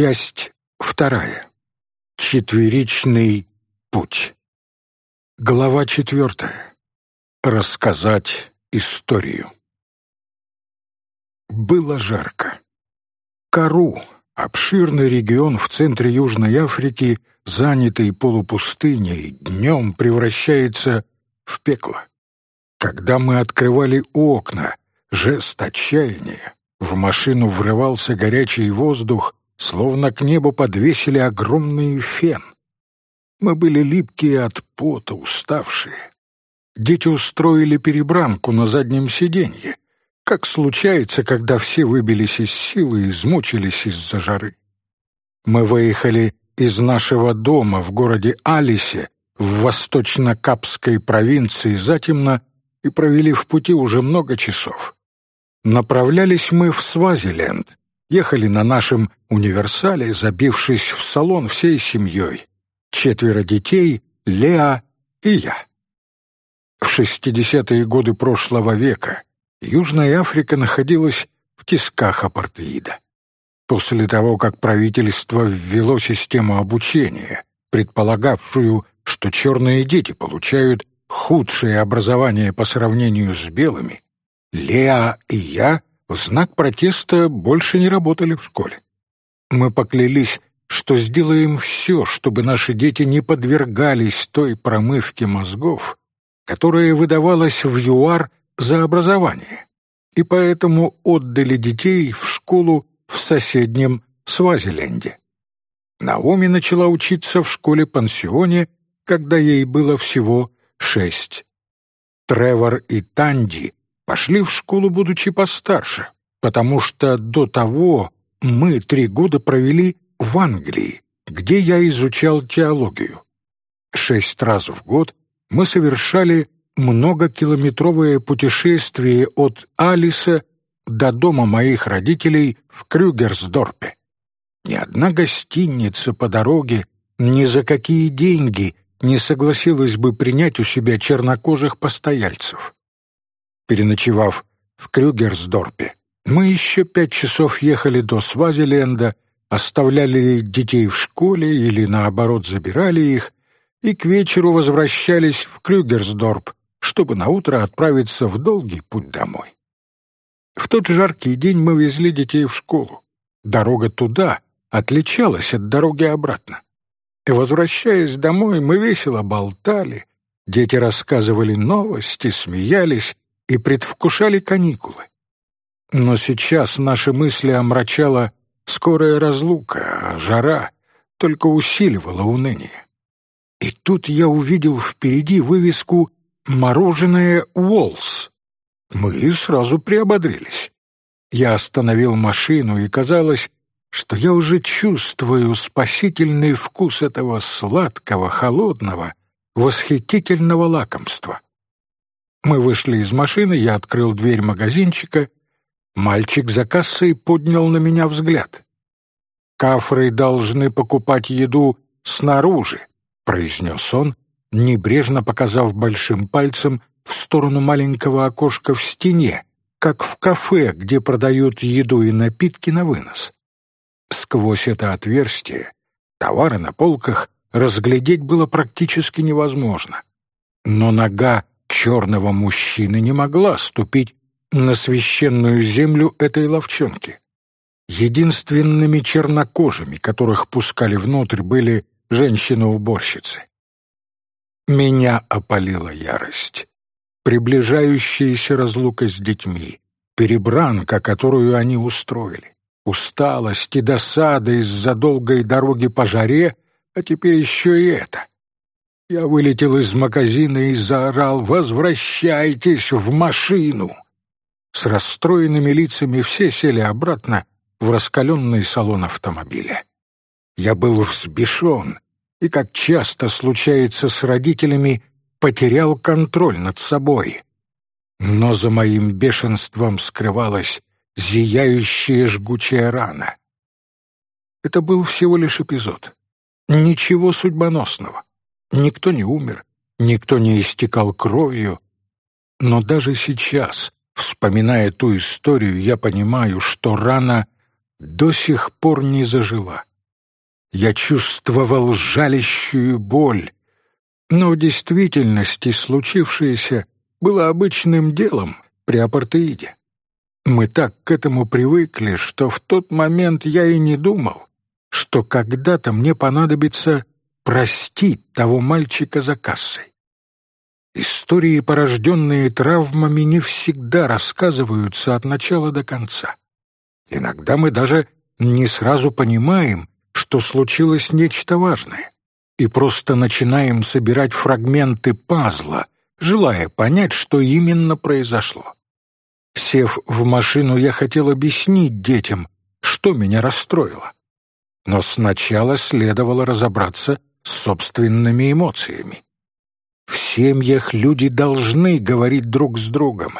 Часть вторая. Четверичный путь. Глава четвертая. Рассказать историю. Было жарко. Кару, обширный регион в центре Южной Африки, занятый полупустыней, днем превращается в пекло. Когда мы открывали окна, жест отчаяния, в машину врывался горячий воздух, словно к небу подвесили огромный фен. Мы были липкие от пота, уставшие. Дети устроили перебранку на заднем сиденье, как случается, когда все выбились из силы и измучились из-за жары. Мы выехали из нашего дома в городе Алисе в восточно-капской провинции затемно и провели в пути уже много часов. Направлялись мы в Свазиленд, ехали на нашем универсале, забившись в салон всей семьей. Четверо детей, Леа и я. В 60-е годы прошлого века Южная Африка находилась в тисках апартеида. После того, как правительство ввело систему обучения, предполагавшую, что черные дети получают худшее образование по сравнению с белыми, Леа и я в знак протеста больше не работали в школе. Мы поклялись, что сделаем все, чтобы наши дети не подвергались той промывке мозгов, которая выдавалась в ЮАР за образование, и поэтому отдали детей в школу в соседнем Свазиленде. Наоми начала учиться в школе-пансионе, когда ей было всего шесть. Тревор и Танди пошли в школу, будучи постарше, потому что до того мы три года провели в Англии, где я изучал теологию. Шесть раз в год мы совершали многокилометровое путешествие от Алиса до дома моих родителей в Крюгерсдорпе. Ни одна гостиница по дороге ни за какие деньги не согласилась бы принять у себя чернокожих постояльцев. Переночевав в Крюгерсдорпе, мы еще пять часов ехали до Свазиленда, оставляли детей в школе или, наоборот, забирали их, и к вечеру возвращались в Крюгерсдорп, чтобы наутро отправиться в долгий путь домой. В тот жаркий день мы везли детей в школу. Дорога туда отличалась от дороги обратно. И, возвращаясь домой, мы весело болтали, дети рассказывали новости, смеялись, и предвкушали каникулы. Но сейчас наши мысли омрачала скорая разлука, а жара только усиливала уныние. И тут я увидел впереди вывеску «Мороженое Уолс». Мы сразу приободрились. Я остановил машину, и казалось, что я уже чувствую спасительный вкус этого сладкого, холодного, восхитительного лакомства. Мы вышли из машины, я открыл дверь магазинчика. Мальчик за кассой поднял на меня взгляд. «Кафры должны покупать еду снаружи», — произнес он, небрежно показав большим пальцем в сторону маленького окошка в стене, как в кафе, где продают еду и напитки на вынос. Сквозь это отверстие товары на полках разглядеть было практически невозможно. Но нога черного мужчины не могла ступить на священную землю этой ловчонки. Единственными чернокожими, которых пускали внутрь, были женщины-уборщицы. Меня опалила ярость. Приближающаяся разлука с детьми, перебранка, которую они устроили, усталость и досада из-за долгой дороги по жаре, а теперь еще и это. Я вылетел из магазина и заорал «Возвращайтесь в машину!». С расстроенными лицами все сели обратно в раскаленный салон автомобиля. Я был взбешен и, как часто случается с родителями, потерял контроль над собой. Но за моим бешенством скрывалась зияющая жгучая рана. Это был всего лишь эпизод. Ничего судьбоносного. Никто не умер, никто не истекал кровью. Но даже сейчас, вспоминая ту историю, я понимаю, что рана до сих пор не зажила. я чувствовал жалящую боль. Но в действительности случившееся было обычным делом при апартеиде. Мы так к этому привыкли, что в тот момент я и не думал, что когда-то мне понадобится простить того мальчика за кассой. Истории, порожденные травмами, не всегда рассказываются от начала до конца. Иногда мы даже не сразу понимаем, что случилось нечто важное, и просто начинаем собирать фрагменты пазла, желая понять, что именно произошло. Сев в машину, я хотел объяснить детям, что меня расстроило. Но сначала следовало разобраться собственными эмоциями. В семьях люди должны говорить друг с другом,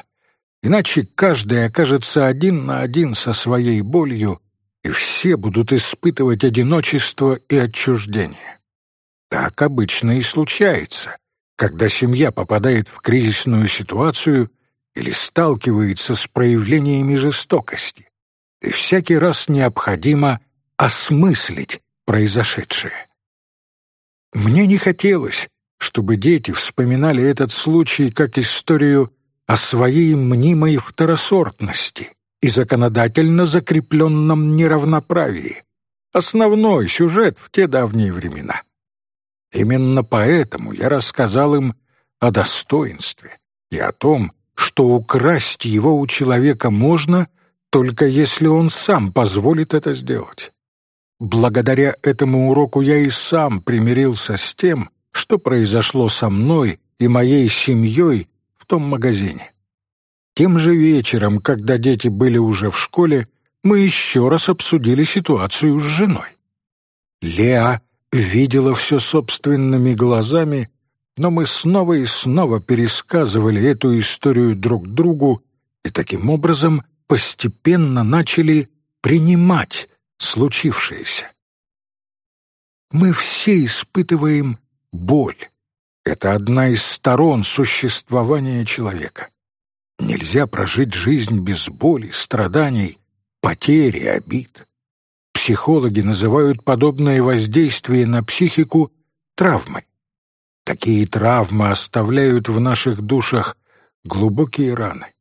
иначе каждый окажется один на один со своей болью, и все будут испытывать одиночество и отчуждение. Так обычно и случается, когда семья попадает в кризисную ситуацию или сталкивается с проявлениями жестокости, и всякий раз необходимо осмыслить произошедшее. Мне не хотелось, чтобы дети вспоминали этот случай как историю о своей мнимой второсортности и законодательно закрепленном неравноправии, основной сюжет в те давние времена. Именно поэтому я рассказал им о достоинстве и о том, что украсть его у человека можно, только если он сам позволит это сделать. Благодаря этому уроку я и сам примирился с тем, что произошло со мной и моей семьей в том магазине. Тем же вечером, когда дети были уже в школе, мы еще раз обсудили ситуацию с женой. Леа видела все собственными глазами, но мы снова и снова пересказывали эту историю друг другу и таким образом постепенно начали принимать случившееся. Мы все испытываем боль. Это одна из сторон существования человека. Нельзя прожить жизнь без боли, страданий, потери, обид. Психологи называют подобное воздействие на психику травмой. Такие травмы оставляют в наших душах глубокие раны.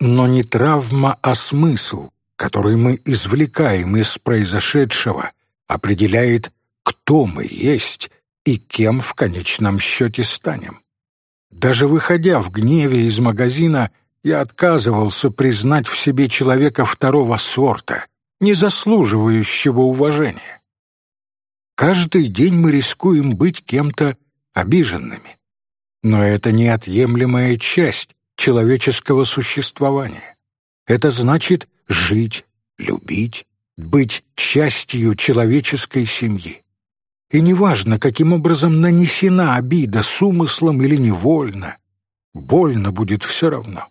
Но не травма, а смысл, который мы извлекаем из произошедшего, определяет, кто мы есть и кем в конечном счете станем. Даже выходя в гневе из магазина, я отказывался признать в себе человека второго сорта, не заслуживающего уважения. Каждый день мы рискуем быть кем-то обиженными. Но это неотъемлемая часть человеческого существования. Это значит жить, любить, быть частью человеческой семьи. И неважно, каким образом нанесена обида, с умыслом или невольно, больно будет все равно.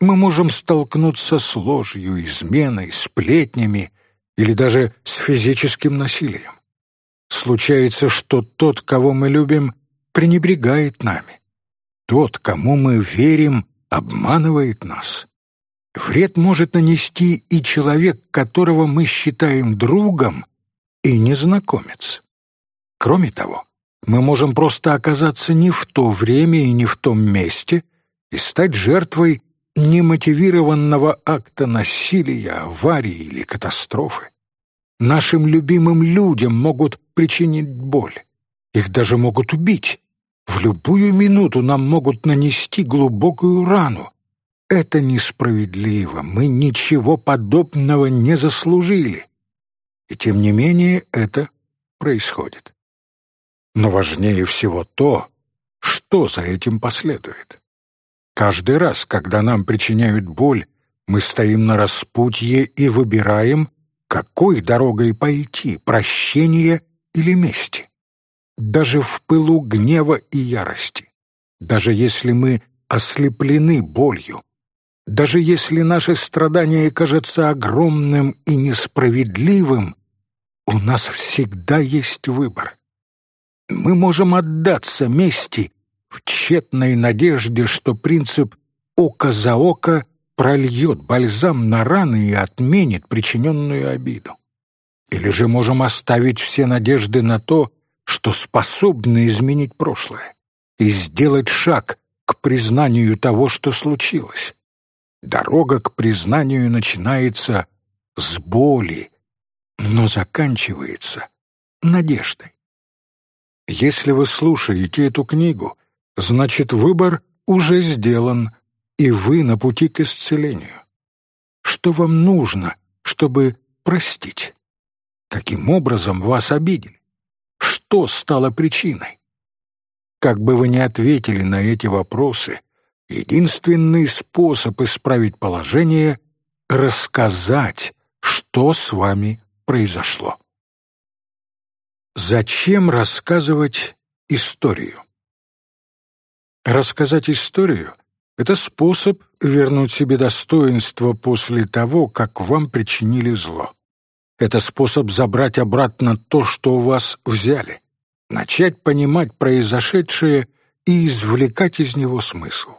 Мы можем столкнуться с ложью, изменой, сплетнями или даже с физическим насилием. Случается, что тот, кого мы любим, пренебрегает нами. Тот, кому мы верим, обманывает нас. Вред может нанести и человек, которого мы считаем другом, и незнакомец. Кроме того, мы можем просто оказаться не в то время и не в том месте и стать жертвой немотивированного акта насилия, аварии или катастрофы. Нашим любимым людям могут причинить боль. Их даже могут убить. В любую минуту нам могут нанести глубокую рану. Это несправедливо. Мы ничего подобного не заслужили. И тем не менее это происходит. Но важнее всего то, что за этим последует. Каждый раз, когда нам причиняют боль, мы стоим на распутье и выбираем, какой дорогой пойти, прощение или мести. Даже в пылу гнева и ярости, даже если мы ослеплены болью, даже если наше страдание кажется огромным и несправедливым, у нас всегда есть выбор мы можем отдаться мести в тщетной надежде, что принцип «око за око» прольет бальзам на раны и отменит причиненную обиду. Или же можем оставить все надежды на то, что способны изменить прошлое и сделать шаг к признанию того, что случилось. Дорога к признанию начинается с боли, но заканчивается надеждой. Если вы слушаете эту книгу, значит выбор уже сделан, и вы на пути к исцелению. Что вам нужно, чтобы простить? Каким образом вас обидели? Что стало причиной? Как бы вы ни ответили на эти вопросы, единственный способ исправить положение — рассказать, что с вами произошло. Зачем рассказывать историю? Рассказать историю — это способ вернуть себе достоинство после того, как вам причинили зло. Это способ забрать обратно то, что у вас взяли, начать понимать произошедшее и извлекать из него смысл.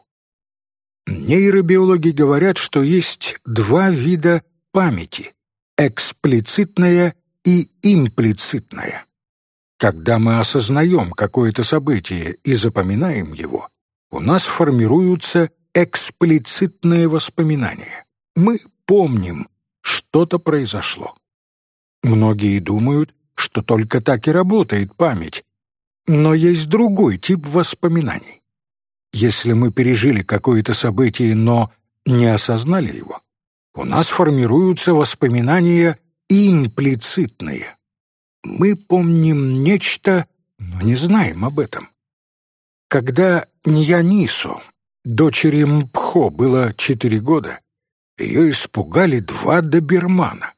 Нейробиологи говорят, что есть два вида памяти — эксплицитная и имплицитная. Когда мы осознаем какое-то событие и запоминаем его, у нас формируются эксплицитные воспоминания. Мы помним, что-то произошло. Многие думают, что только так и работает память, но есть другой тип воспоминаний. Если мы пережили какое-то событие, но не осознали его, у нас формируются воспоминания имплицитные. Мы помним нечто, но не знаем об этом. Когда Ньянису, дочери Мпхо, было четыре года, ее испугали два добермана.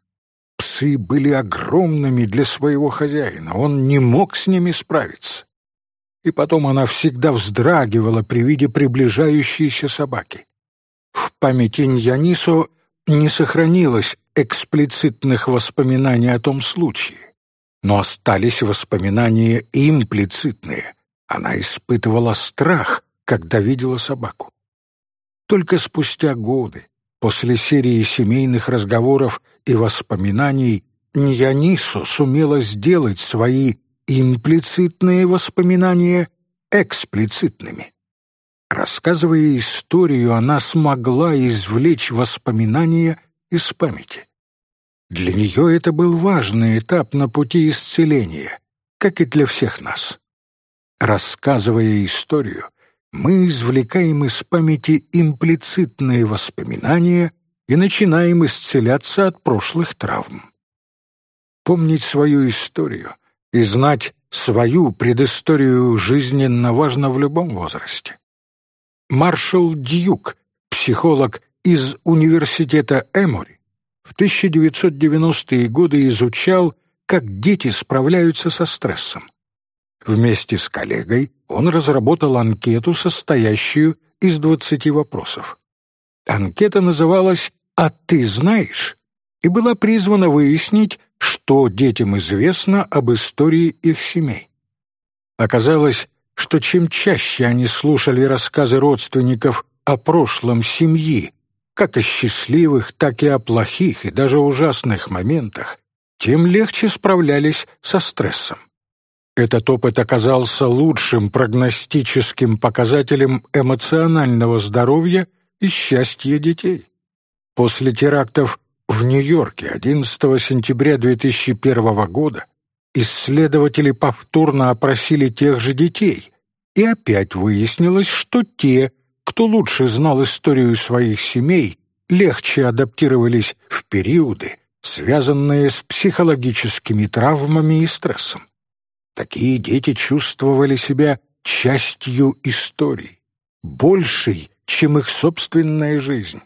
Псы были огромными для своего хозяина, он не мог с ними справиться. И потом она всегда вздрагивала при виде приближающейся собаки. В памяти Ньянису не сохранилось эксплицитных воспоминаний о том случае, но остались воспоминания имплицитные. Она испытывала страх, когда видела собаку. Только спустя годы, после серии семейных разговоров и воспоминаний, Ньянису сумела сделать свои имплицитные воспоминания эксплицитными. Рассказывая историю, она смогла извлечь воспоминания из памяти. Для нее это был важный этап на пути исцеления, как и для всех нас. Рассказывая историю, мы извлекаем из памяти имплицитные воспоминания и начинаем исцеляться от прошлых травм. Помнить свою историю и знать свою предысторию жизненно важно в любом возрасте. Маршал Дьюк, психолог из университета Эмори, в 1990-е годы изучал, как дети справляются со стрессом. Вместе с коллегой он разработал анкету, состоящую из 20 вопросов. Анкета называлась «А ты знаешь?» и была призвана выяснить, что детям известно об истории их семей. Оказалось, что чем чаще они слушали рассказы родственников о прошлом семьи, как о счастливых, так и о плохих и даже ужасных моментах, тем легче справлялись со стрессом. Этот опыт оказался лучшим прогностическим показателем эмоционального здоровья и счастья детей. После терактов в Нью-Йорке 11 сентября 2001 года исследователи повторно опросили тех же детей, и опять выяснилось, что те, кто лучше знал историю своих семей, легче адаптировались в периоды, связанные с психологическими травмами и стрессом. Такие дети чувствовали себя частью истории, большей, чем их собственная жизнь,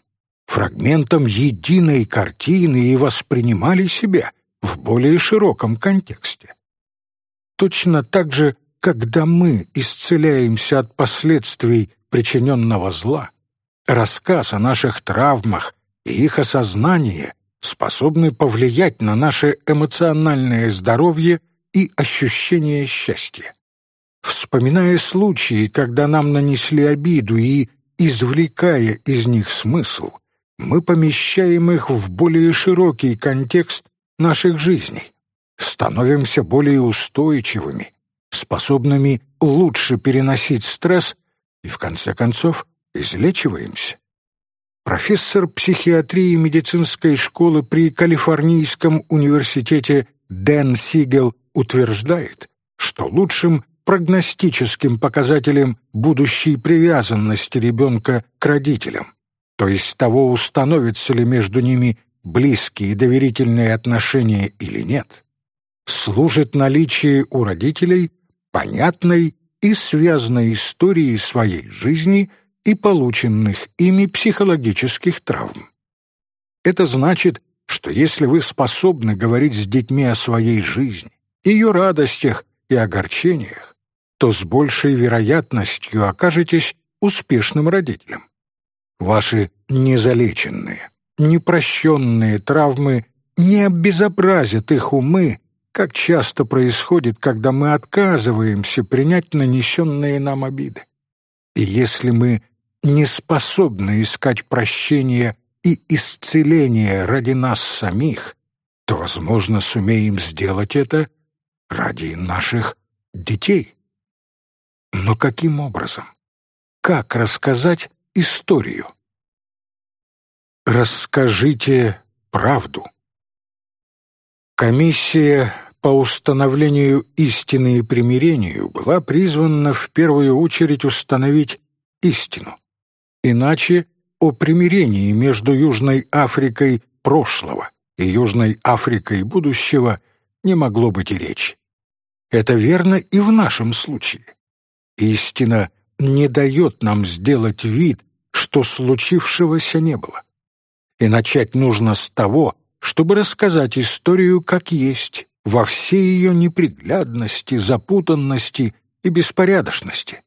фрагментом единой картины и воспринимали себя в более широком контексте. Точно так же, когда мы исцеляемся от последствий причиненного зла, рассказ о наших травмах и их осознание способны повлиять на наше эмоциональное здоровье и ощущение счастья. Вспоминая случаи, когда нам нанесли обиду и извлекая из них смысл, мы помещаем их в более широкий контекст наших жизней, становимся более устойчивыми, способными лучше переносить стресс и, в конце концов, излечиваемся. Профессор психиатрии медицинской школы при Калифорнийском университете Дэн Сигел утверждает, что лучшим прогностическим показателем будущей привязанности ребенка к родителям, то есть того, установятся ли между ними близкие доверительные отношения или нет, служит наличие у родителей понятной и связанной истории своей жизни и полученных ими психологических травм. Это значит, что если вы способны говорить с детьми о своей жизни, ее радостях и огорчениях, то с большей вероятностью окажетесь успешным родителем. Ваши незалеченные, непрощенные травмы не обезобразят их умы, как часто происходит, когда мы отказываемся принять нанесенные нам обиды. И если мы не способны искать прощения и исцеления ради нас самих, то, возможно, сумеем сделать это ради наших детей. Но каким образом? Как рассказать историю? Расскажите правду. Комиссия по установлению истины и примирению была призвана в первую очередь установить истину. Иначе о примирении между Южной Африкой прошлого и Южной Африкой будущего не могло быть и речи. Это верно и в нашем случае. Истина не дает нам сделать вид, что случившегося не было. И начать нужно с того, чтобы рассказать историю как есть, во всей ее неприглядности, запутанности и беспорядочности.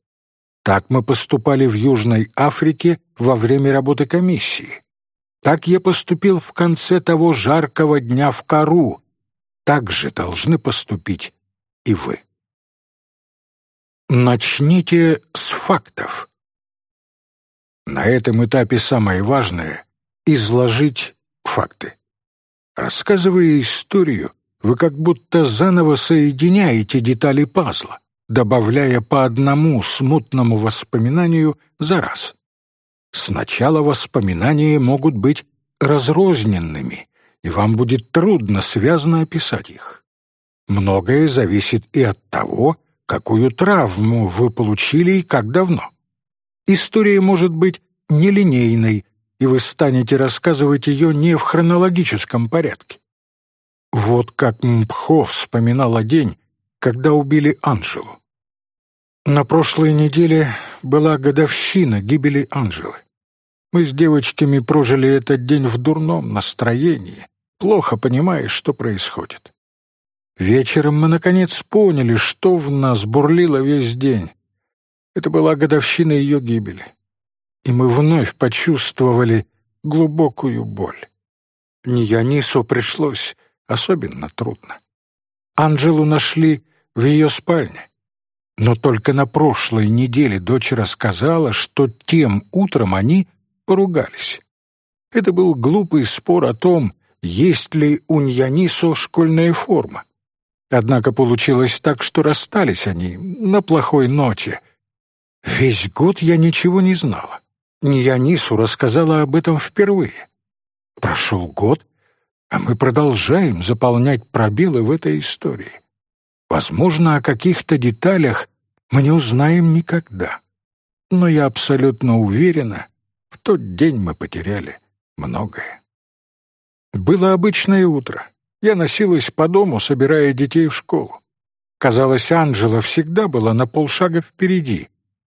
Так мы поступали в Южной Африке во время работы комиссии. Так я поступил в конце того жаркого дня в Кару. Так же должны поступить и вы. Начните с фактов. На этом этапе самое важное — изложить факты. Рассказывая историю, вы как будто заново соединяете детали пазла, добавляя по одному смутному воспоминанию за раз. Сначала воспоминания могут быть разрозненными, и вам будет трудно связно описать их. Многое зависит и от того, какую травму вы получили и как давно. История может быть нелинейной, и вы станете рассказывать ее не в хронологическом порядке. Вот как Мпхо вспоминала день, когда убили Анжелу. На прошлой неделе была годовщина гибели Анжелы. Мы с девочками прожили этот день в дурном настроении, плохо понимая, что происходит. Вечером мы, наконец, поняли, что в нас бурлило весь день. Это была годовщина ее гибели. И мы вновь почувствовали глубокую боль. Ниянису пришлось особенно трудно. Анжелу нашли в ее спальне. Но только на прошлой неделе дочь рассказала, что тем утром они поругались. Это был глупый спор о том, есть ли у Ньянисо школьная форма. Однако получилось так, что расстались они на плохой ноте. Весь год я ничего не знала. Ньянису рассказала об этом впервые. Прошел год, а мы продолжаем заполнять пробелы в этой истории. Возможно, о каких-то деталях мы не узнаем никогда. Но я абсолютно уверена, в тот день мы потеряли многое. Было обычное утро. Я носилась по дому, собирая детей в школу. Казалось, Анжела всегда была на полшага впереди.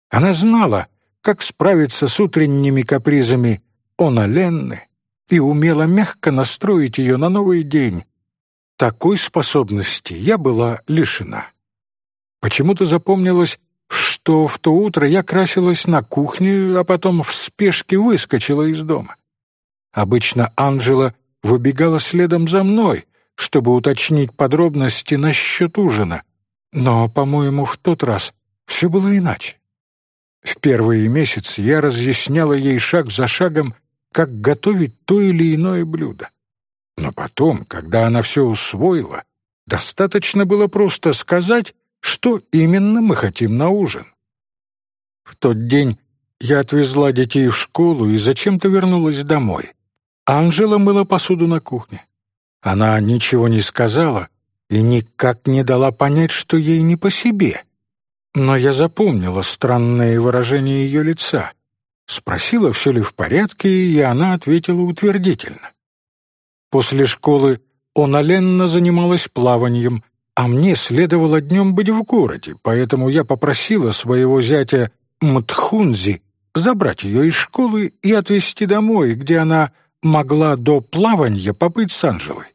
Она знала, как справиться с утренними капризами Она Ленны и умела мягко настроить ее на новый день. Такой способности я была лишена. Почему-то запомнилось, что в то утро я красилась на кухне, а потом в спешке выскочила из дома. Обычно Анжела выбегала следом за мной, чтобы уточнить подробности насчет ужина. Но, по-моему, в тот раз все было иначе. В первые месяцы я разъясняла ей шаг за шагом, как готовить то или иное блюдо. Но потом, когда она все усвоила, Достаточно было просто сказать, что именно мы хотим на ужин. В тот день я отвезла детей в школу и зачем-то вернулась домой. Анжела мыла посуду на кухне. Она ничего не сказала и никак не дала понять, что ей не по себе. Но я запомнила странное выражение ее лица. Спросила, все ли в порядке, и она ответила утвердительно. После школы Она Ленна занималась плаванием, а мне следовало днем быть в городе, поэтому я попросила своего зятя Мтхунзи забрать ее из школы и отвезти домой, где она могла до плавания побыть с Анжелой.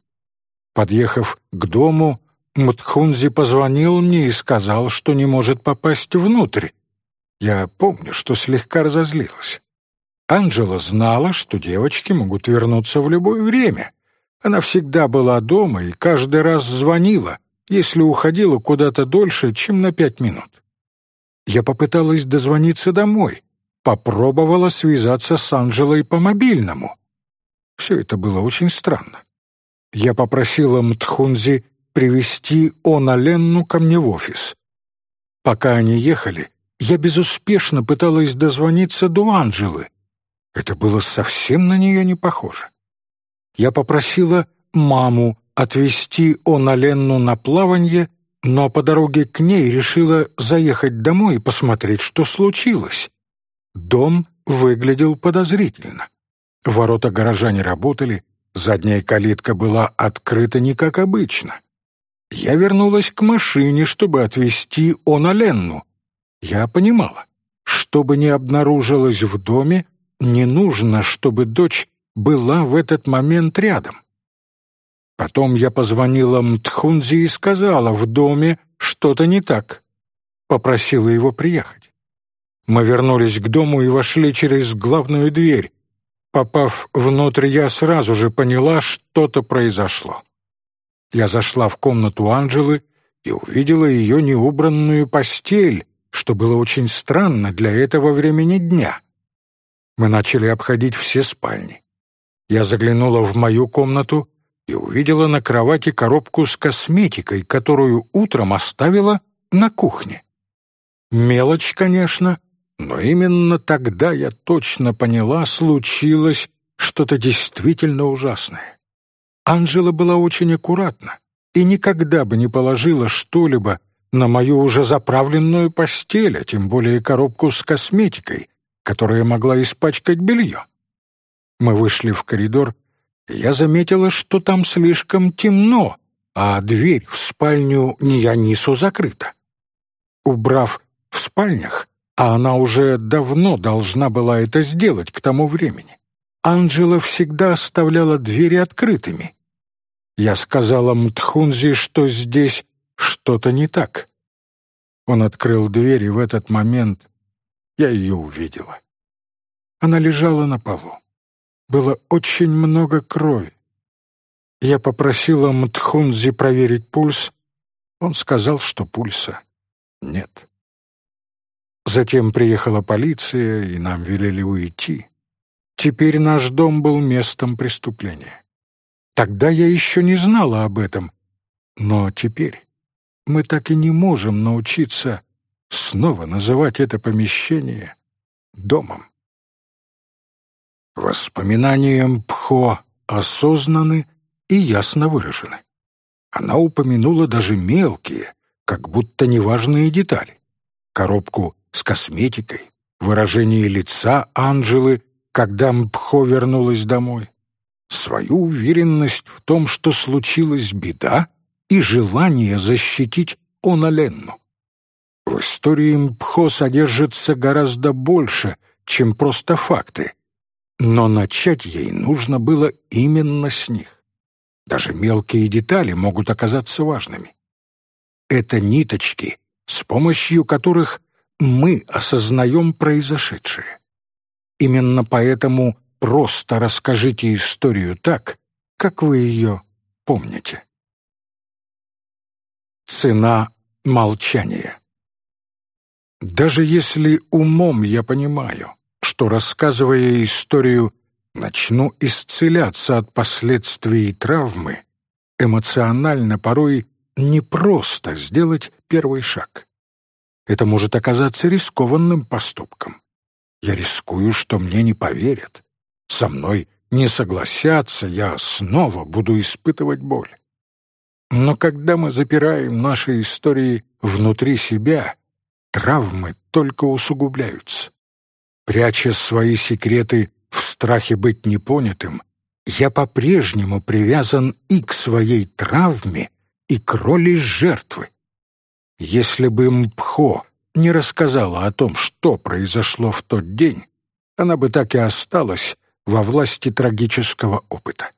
Подъехав к дому, Мтхунзи позвонил мне и сказал, что не может попасть внутрь. Я помню, что слегка разозлилась. Анжела знала, что девочки могут вернуться в любое время. Она всегда была дома и каждый раз звонила, если уходила куда-то дольше, чем на пять минут. Я попыталась дозвониться домой, попробовала связаться с Анжелой по мобильному. Все это было очень странно. Я попросила Мтхунзи привести Она Ленну ко мне в офис. Пока они ехали, я безуспешно пыталась дозвониться до Анжелы. Это было совсем на нее не похоже. Я попросила маму отвезти Она Ленну на плаванье, но по дороге к ней решила заехать домой и посмотреть, что случилось. Дом выглядел подозрительно. Ворота гаража не работали, задняя калитка была открыта не как обычно. Я вернулась к машине, чтобы отвезти Она Ленну. Я понимала, что бы ни обнаружилось в доме, не нужно, чтобы дочь была в этот момент рядом. Потом я позвонила Мтхунзи и сказала, в доме что-то не так. Попросила его приехать. Мы вернулись к дому и вошли через главную дверь. Попав внутрь, я сразу же поняла, что-то произошло. Я зашла в комнату Анжелы и увидела ее неубранную постель, что было очень странно для этого времени дня. Мы начали обходить все спальни. Я заглянула в мою комнату и увидела на кровати коробку с косметикой, которую утром оставила на кухне. Мелочь, конечно, но именно тогда я точно поняла, случилось что-то действительно ужасное. Анжела была очень аккуратна и никогда бы не положила что-либо на мою уже заправленную постель, а тем более коробку с косметикой, которая могла испачкать белье. Мы вышли в коридор, я заметила, что там слишком темно, а дверь в спальню Ниянису закрыта. Убрав в спальнях, а она уже давно должна была это сделать к тому времени, Анжела всегда оставляла двери открытыми, я сказала Мтхунзи, что здесь что-то не так. Он открыл дверь, и в этот момент я ее увидела. Она лежала на полу. Было очень много крови. Я попросила Мтхунзи проверить пульс. Он сказал, что пульса нет. Затем приехала полиция, и нам велели уйти. Теперь наш дом был местом преступления. Тогда я еще не знала об этом. Но теперь мы так и не можем научиться снова называть это помещение домом. Воспоминания Пхо осознаны и ясно выражены. Она упомянула даже мелкие, как будто неважные детали. Коробку с косметикой, выражение лица Анжелы, когда Мпхо вернулась домой свою уверенность в том, что случилась беда, и желание защитить Оналенну. В истории Мпхо содержится гораздо больше, чем просто факты, но начать ей нужно было именно с них. Даже мелкие детали могут оказаться важными. Это ниточки, с помощью которых мы осознаем произошедшее. Именно поэтому Просто расскажите историю так, как вы ее помните. Цена молчания. Даже если умом я понимаю, что, рассказывая историю, начну исцеляться от последствий травмы, эмоционально порой не просто сделать первый шаг. Это может оказаться рискованным поступком. Я рискую, что мне не поверят. Со мной не согласятся, я снова буду испытывать боль. Но когда мы запираем наши истории внутри себя, травмы только усугубляются. Пряча свои секреты в страхе быть непонятым, я по-прежнему привязан и к своей травме, и к роли жертвы. Если бы Мпхо не рассказала о том, что произошло в тот день, она бы так и осталась во власти трагического опыта.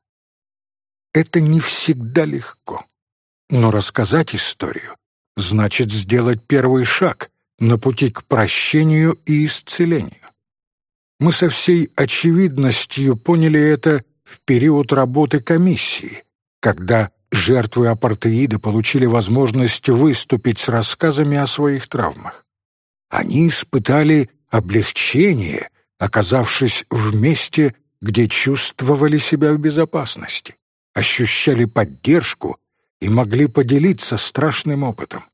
Это не всегда легко. Но рассказать историю значит сделать первый шаг на пути к прощению и исцелению. Мы со всей очевидностью поняли это в период работы комиссии, когда жертвы апартеида получили возможность выступить с рассказами о своих травмах. Они испытали облегчение, оказавшись в месте, где чувствовали себя в безопасности, ощущали поддержку и могли поделиться страшным опытом.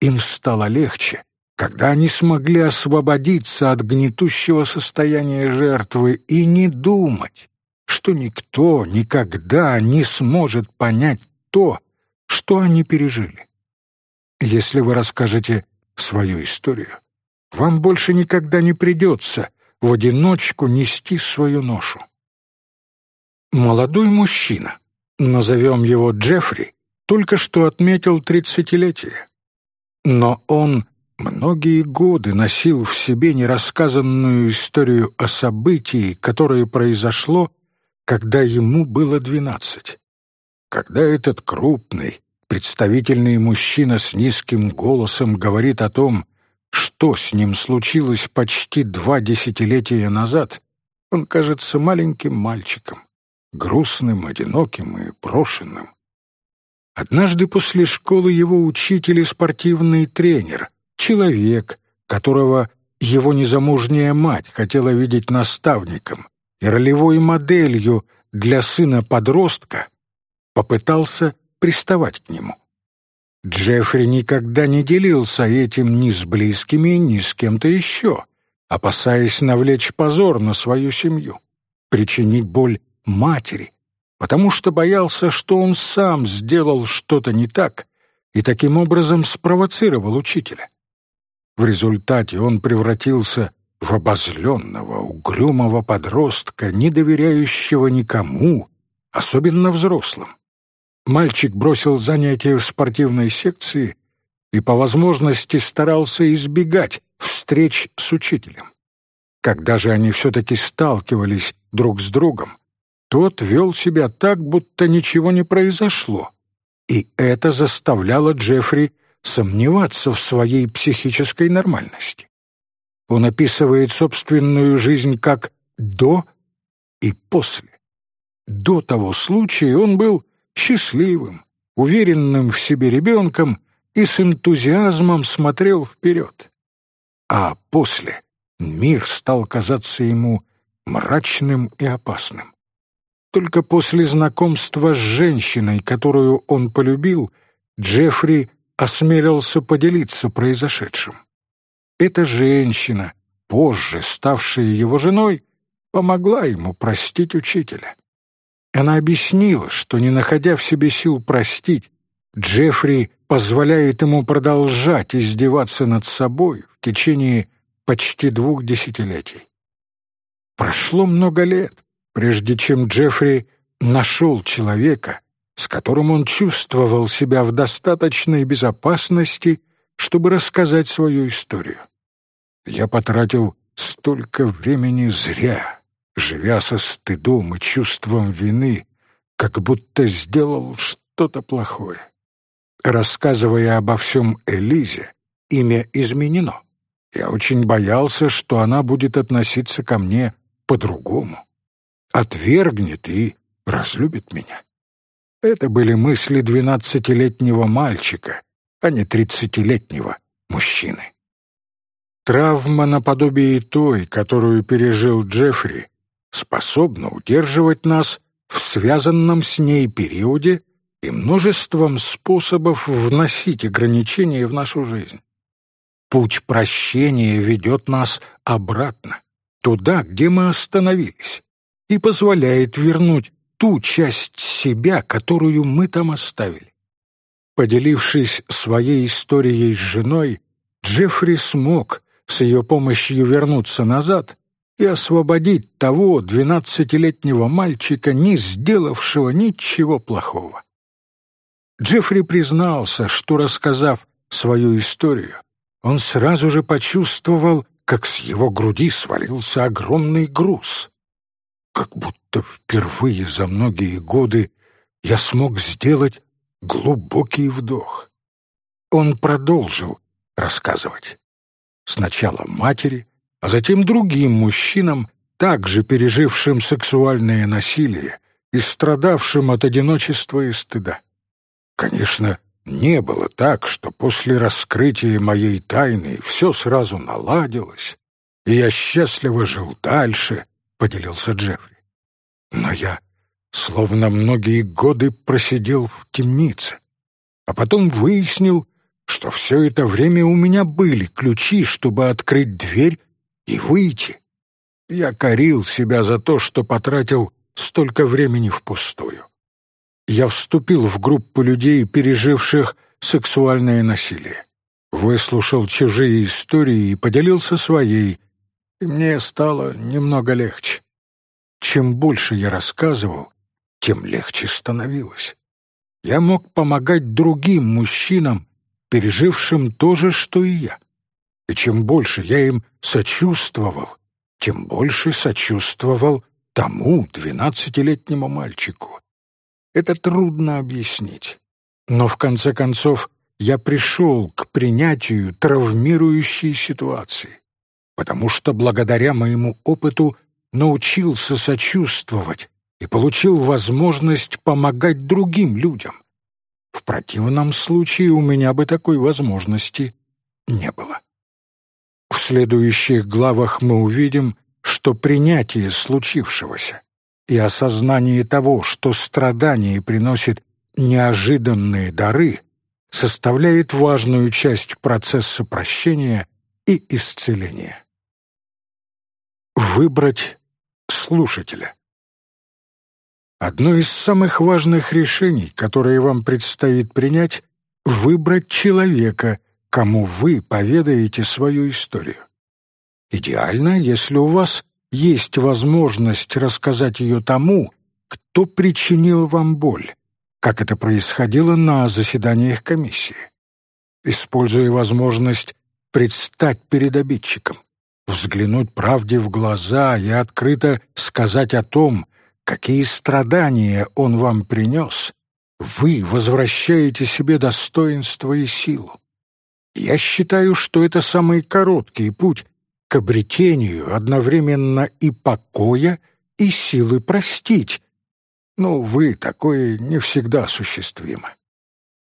Им стало легче, когда они смогли освободиться от гнетущего состояния жертвы и не думать, что никто никогда не сможет понять то, что они пережили. Если вы расскажете свою историю, вам больше никогда не придется в одиночку нести свою ношу. Молодой мужчина, назовем его Джеффри, только что отметил тридцатилетие. Но он многие годы носил в себе нерассказанную историю о событии, которое произошло, когда ему было двенадцать. Когда этот крупный, представительный мужчина с низким голосом говорит о том, что с ним случилось почти два десятилетия назад, он кажется маленьким мальчиком, грустным, одиноким и брошенным. Однажды после школы его учитель и спортивный тренер, человек, которого его незамужняя мать хотела видеть наставником ролевой моделью для сына-подростка, попытался приставать к нему. Джеффри никогда не делился этим ни с близкими, ни с кем-то еще, опасаясь навлечь позор на свою семью, причинить боль матери, потому что боялся, что он сам сделал что-то не так и таким образом спровоцировал учителя. В результате он превратился в обозленного, угрюмого подростка, не доверяющего никому, особенно взрослым. Мальчик бросил занятия в спортивной секции и по возможности старался избегать встреч с учителем. Когда же они все-таки сталкивались друг с другом, тот вел себя так, будто ничего не произошло, и это заставляло Джеффри сомневаться в своей психической нормальности. Он описывает собственную жизнь как «до» и «после». До того случая он был счастливым, уверенным в себе ребенком и с энтузиазмом смотрел вперед. А после мир стал казаться ему мрачным и опасным. Только после знакомства с женщиной, которую он полюбил, Джеффри осмелился поделиться произошедшим. Эта женщина, позже ставшая его женой, помогла ему простить учителя. Она объяснила, что, не находя в себе сил простить, Джеффри позволяет ему продолжать издеваться над собой в течение почти двух десятилетий. Прошло много лет, прежде чем Джеффри нашел человека, с которым он чувствовал себя в достаточной безопасности, чтобы рассказать свою историю. Я потратил столько времени зря, живя со стыдом и чувством вины, как будто сделал что-то плохое. Рассказывая обо всем Элизе, имя изменено. Я очень боялся, что она будет относиться ко мне по-другому. Отвергнет и разлюбит меня. Это были мысли двенадцатилетнего мальчика, а не тридцатилетнего мужчины. Травма наподобие той, которую пережил Джеффри, способна удерживать нас в связанном с ней периоде и множеством способов вносить ограничения в нашу жизнь. Путь прощения ведет нас обратно, туда, где мы остановились, и позволяет вернуть ту часть себя, которую мы там оставили. Поделившись своей историей с женой, Джеффри смог с ее помощью вернуться назад и освободить того двенадцатилетнего мальчика, не сделавшего ничего плохого. Джеффри признался, что, рассказав свою историю, он сразу же почувствовал, как с его груди свалился огромный груз. Как будто впервые за многие годы я смог сделать глубокий вдох. Он продолжил рассказывать. Сначала матери, а затем другим мужчинам, также пережившим сексуальное насилие и страдавшим от одиночества и стыда. Конечно, не было так, что после раскрытия моей тайны все сразу наладилось, и я счастливо жил дальше, — поделился Джеффри. Но я словно многие годы просидел в темнице, а потом выяснил, что все это время у меня были ключи, чтобы открыть дверь и выйти. Я корил себя за то, что потратил столько времени впустую. Я вступил в группу людей, переживших сексуальное насилие. Выслушал чужие истории и поделился своей, и мне стало немного легче. Чем больше я рассказывал, тем легче становилось. Я мог помогать другим мужчинам, пережившим то же, что и я. И чем больше я им сочувствовал, тем больше сочувствовал тому двенадцатилетнему мальчику. Это трудно объяснить. Но в конце концов я пришел к принятию травмирующей ситуации, потому что благодаря моему опыту научился сочувствовать и получил возможность помогать другим людям. В противном случае у меня бы такой возможности не было. В следующих главах мы увидим, что принятие случившегося и осознание того, что страдание приносит неожиданные дары, составляет важную часть процесса прощения и исцеления. Выбрать слушателя. Одно из самых важных решений, которые вам предстоит принять, выбрать человека, кому вы поведаете свою историю. Идеально, если у вас есть возможность рассказать ее тому, кто причинил вам боль, как это происходило на заседаниях комиссии. Используя возможность предстать перед обидчиком, взглянуть правде в глаза и открыто сказать о том, какие страдания он вам принес, вы возвращаете себе достоинство и силу. Я считаю, что это самый короткий путь к обретению одновременно и покоя, и силы простить. Но, вы такое не всегда осуществимо.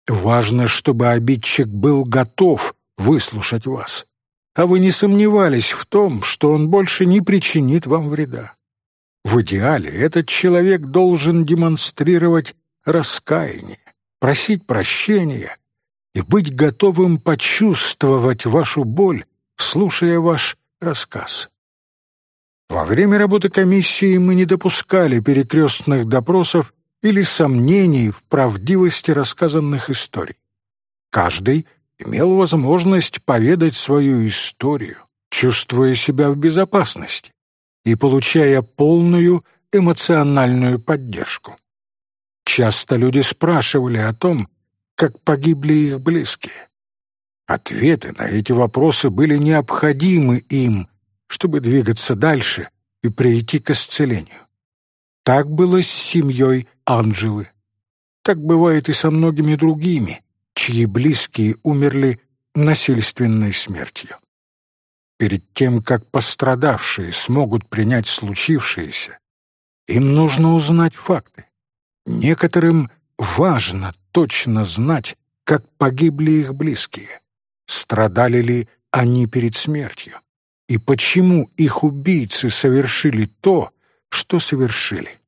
Важно, чтобы обидчик был готов выслушать вас, а вы не сомневались в том, что он больше не причинит вам вреда. В идеале этот человек должен демонстрировать раскаяние, просить прощения и быть готовым почувствовать вашу боль, слушая ваш рассказ. Во время работы комиссии мы не допускали перекрестных допросов или сомнений в правдивости рассказанных историй. Каждый имел возможность поведать свою историю, чувствуя себя в безопасности и получая полную эмоциональную поддержку. Часто люди спрашивали о том, как погибли их близкие. Ответы на эти вопросы были необходимы им, чтобы двигаться дальше и прийти к исцелению. Так было с семьей Анжелы. Так бывает и со многими другими, чьи близкие умерли насильственной смертью перед тем, как пострадавшие смогут принять случившееся, им нужно узнать факты. Некоторым важно точно знать, как погибли их близкие, страдали ли они перед смертью, и почему их убийцы совершили то, что совершили.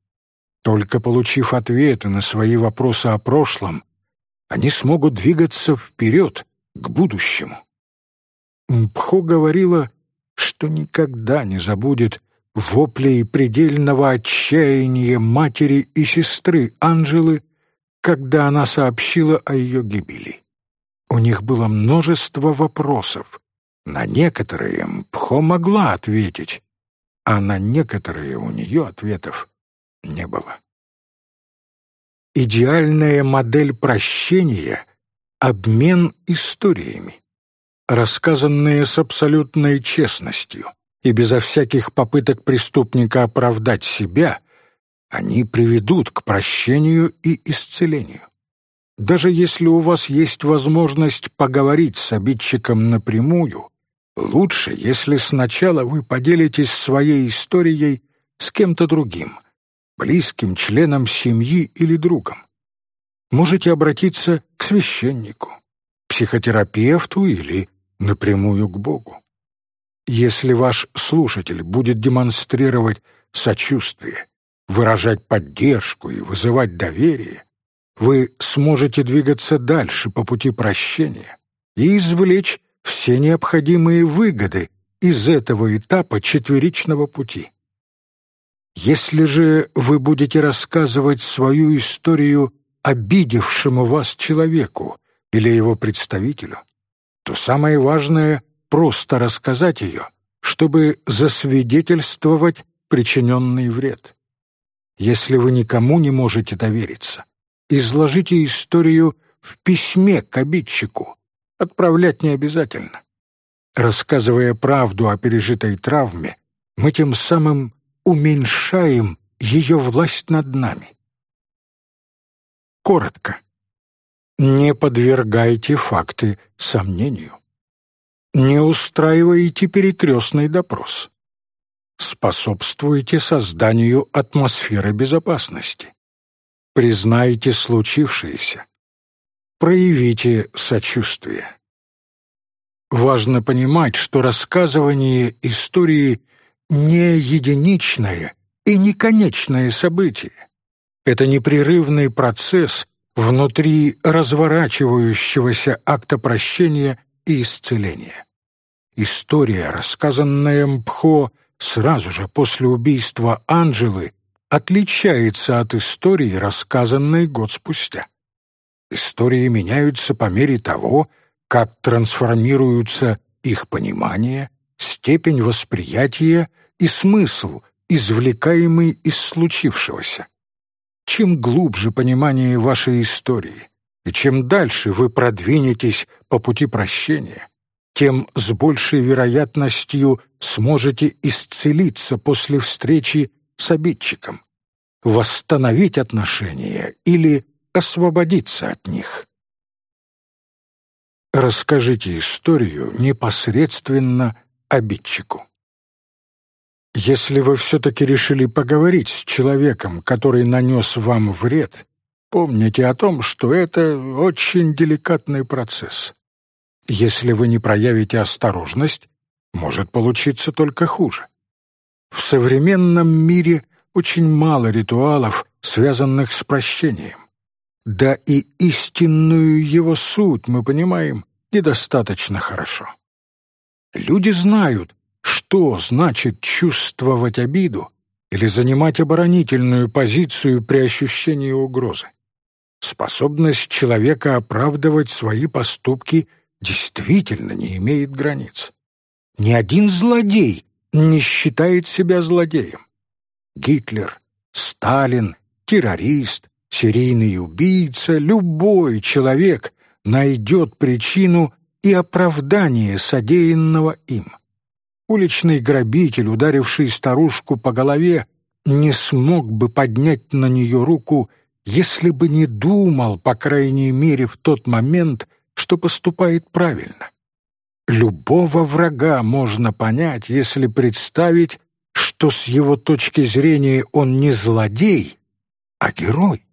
Только получив ответы на свои вопросы о прошлом, они смогут двигаться вперед, к будущему. Мпхо говорила, что никогда не забудет воплей предельного отчаяния матери и сестры Анжелы, когда она сообщила о ее гибели. У них было множество вопросов. На некоторые Мпхо могла ответить, а на некоторые у нее ответов не было. Идеальная модель прощения — обмен историями, рассказанные с абсолютной честностью и безо всяких попыток преступника оправдать себя, они приведут к прощению и исцелению. Даже если у вас есть возможность поговорить с обидчиком напрямую, лучше, если сначала вы поделитесь своей историей с кем-то другим, близким членом семьи или другом. Можете обратиться к священнику, психотерапевту или напрямую к Богу. Если ваш слушатель будет демонстрировать сочувствие, выражать поддержку и вызывать доверие, вы сможете двигаться дальше по пути прощения и извлечь все необходимые выгоды из этого этапа четверичного пути. Если же вы будете рассказывать свою историю обидевшему вас человеку или его представителю, то самое важное — просто рассказать ее, чтобы засвидетельствовать причиненный вред. Если вы никому не можете довериться, изложите историю в письме к обидчику. Отправлять не обязательно. Рассказывая правду о пережитой травме, мы тем самым уменьшаем ее власть над нами. Коротко. Не подвергайте факты сомнению. Не устраивайте перекрестный допрос. Способствуйте созданию атмосферы безопасности. Признайте случившееся. Проявите сочувствие. Важно понимать, что рассказывание истории не единичное и не конечное событие. Это непрерывный процесс внутри разворачивающегося акта прощения и исцеления. История, рассказанная Мпхо сразу же после убийства Анжелы, отличается от истории, рассказанной год спустя. Истории меняются по мере того, как трансформируются их понимание, степень восприятия и смысл, извлекаемый из случившегося. Чем глубже понимание вашей истории, и чем дальше вы продвинетесь по пути прощения, тем с большей вероятностью сможете исцелиться после встречи с обидчиком, восстановить отношения или освободиться от них. Расскажите историю непосредственно обидчику. Если вы все-таки решили поговорить с человеком, который нанес вам вред, помните о том, что это очень деликатный процесс. Если вы не проявите осторожность, может получиться только хуже. В современном мире очень мало ритуалов, связанных с прощением. Да и истинную его суть мы понимаем недостаточно хорошо. Люди знают, что значит чувствовать обиду или занимать оборонительную позицию при ощущении угрозы. Способность человека оправдывать свои поступки действительно не имеет границ. Ни один злодей не считает себя злодеем. Гитлер, Сталин, террорист, серийный убийца, любой человек найдет причину и оправдание содеянного им. Уличный грабитель, ударивший старушку по голове, не смог бы поднять на нее руку, если бы не думал, по крайней мере, в тот момент, что поступает правильно. Любого врага можно понять, если представить, что с его точки зрения он не злодей, а герой.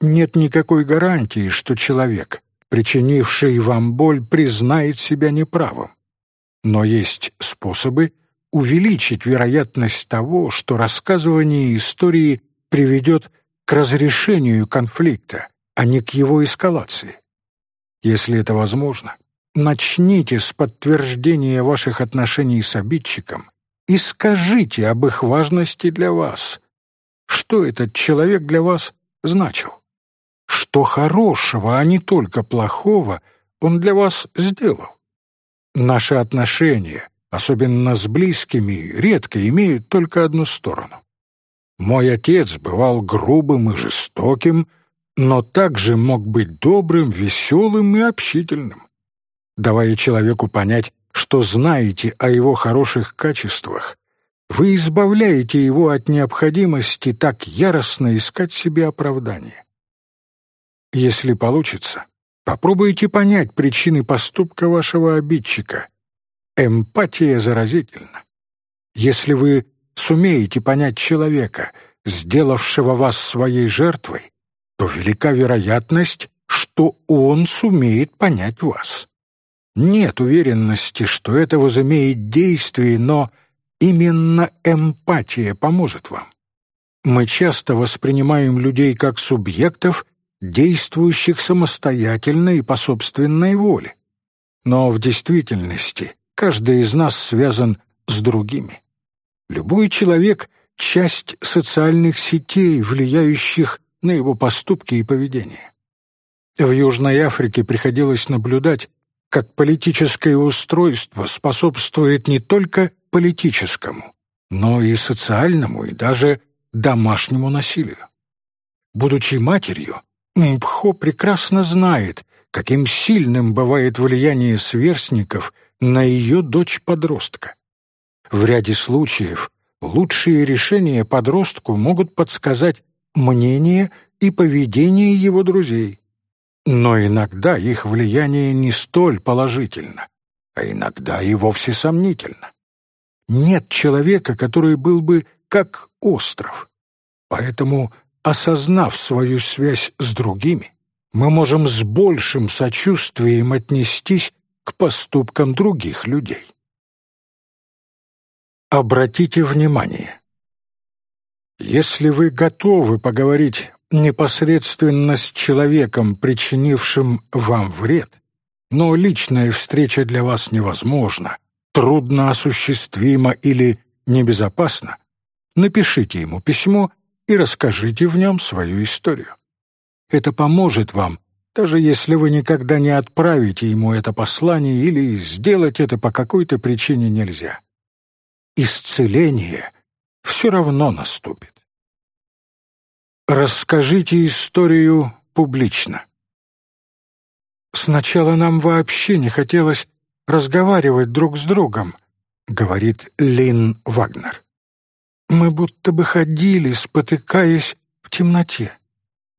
Нет никакой гарантии, что человек, причинивший вам боль, признает себя неправым. Но есть способы увеличить вероятность того, что рассказывание истории приведет к разрешению конфликта, а не к его эскалации. Если это возможно, начните с подтверждения ваших отношений с обидчиком и скажите об их важности для вас. Что этот человек для вас значил? Что хорошего, а не только плохого, он для вас сделал? Наши отношения, особенно с близкими, редко имеют только одну сторону. Мой отец бывал грубым и жестоким, но также мог быть добрым, веселым и общительным. Давая человеку понять, что знаете о его хороших качествах, вы избавляете его от необходимости так яростно искать себе оправдание. Если получится, попробуйте понять причины поступка вашего обидчика. Эмпатия заразительна. Если вы сумеете понять человека, сделавшего вас своей жертвой, то велика вероятность, что он сумеет понять вас. Нет уверенности, что это возымеет действие, но именно эмпатия поможет вам. Мы часто воспринимаем людей как субъектов, действующих самостоятельно и по собственной воле. Но в действительности каждый из нас связан с другими. Любой человек — часть социальных сетей, влияющих на его поступки и поведение. В Южной Африке приходилось наблюдать, как политическое устройство способствует не только политическому, но и социальному и даже домашнему насилию. Будучи матерью, Мпхо прекрасно знает, каким сильным бывает влияние сверстников на ее дочь-подростка. В ряде случаев лучшие решения подростку могут подсказать мнение и поведение его друзей. Но иногда их влияние не столь положительно, а иногда и вовсе сомнительно. Нет человека, который был бы как остров. Поэтому, осознав свою связь с другими, мы можем с большим сочувствием отнестись к поступкам других людей. Обратите внимание. Если вы готовы поговорить непосредственно с человеком, причинившим вам вред, но личная встреча для вас невозможна, трудно осуществима или небезопасна, напишите ему письмо и расскажите в нем свою историю. Это поможет вам, даже если вы никогда не отправите ему это послание или сделать это по какой-то причине нельзя исцеление все равно наступит. Расскажите историю публично. Сначала нам вообще не хотелось разговаривать друг с другом, говорит Лин Вагнер. Мы будто бы ходили, спотыкаясь в темноте,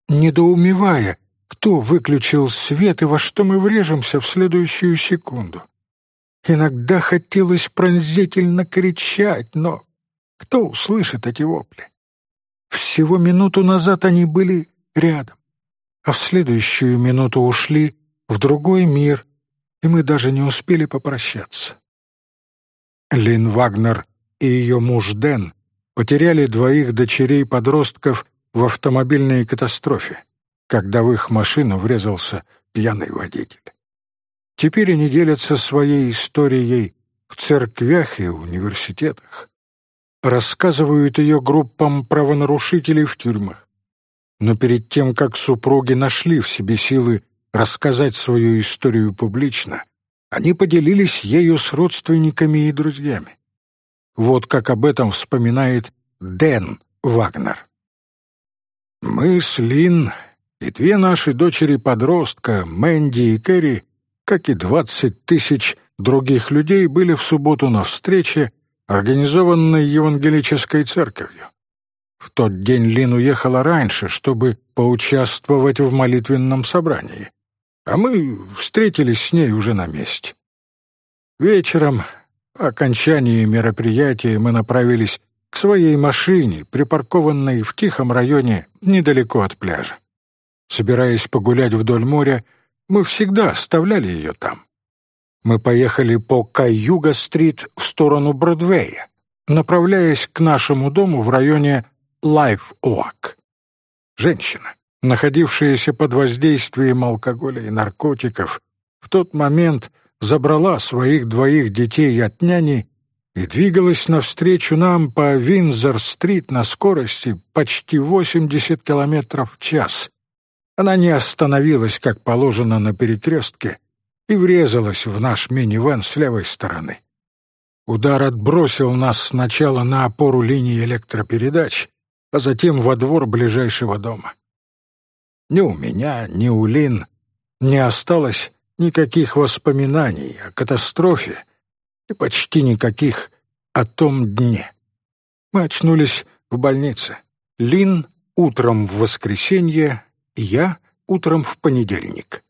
недоумевая, кто выключил свет и во что мы врежемся в следующую секунду. Иногда хотелось пронзительно кричать, но кто услышит эти вопли? Всего минуту назад они были рядом, а в следующую минуту ушли в другой мир, и мы даже не успели попрощаться. Лин Вагнер и ее муж Дэн потеряли двоих дочерей-подростков в автомобильной катастрофе, когда в их машину врезался пьяный водитель. Теперь они делятся своей историей в церквях и университетах. Рассказывают ее группам правонарушителей в тюрьмах. Но перед тем, как супруги нашли в себе силы рассказать свою историю публично, они поделились ею с родственниками и друзьями. Вот как об этом вспоминает Дэн Вагнер. «Мы с Лин и две наши дочери-подростка, Мэнди и Кэрри, как и двадцать тысяч других людей, были в субботу на встрече, организованной евангелической церковью. В тот день Лин уехала раньше, чтобы поучаствовать в молитвенном собрании, а мы встретились с ней уже на месте. Вечером, окончании мероприятия, мы направились к своей машине, припаркованной в тихом районе недалеко от пляжа. Собираясь погулять вдоль моря, мы всегда оставляли ее там. Мы поехали по Каюга-стрит в сторону Бродвея, направляясь к нашему дому в районе Лайф-Оак. Женщина, находившаяся под воздействием алкоголя и наркотиков, в тот момент забрала своих двоих детей от няни и двигалась навстречу нам по Винзор-стрит на скорости почти 80 километров в час. Она не остановилась, как положено, на перекрестке и врезалась в наш минивэн с левой стороны. Удар отбросил нас сначала на опору линии электропередач, а затем во двор ближайшего дома. Ни у меня, ни у Лин не осталось никаких воспоминаний о катастрофе, и почти никаких о том дне. Мы очнулись в больнице. Лин утром в воскресенье, я утром в понедельник.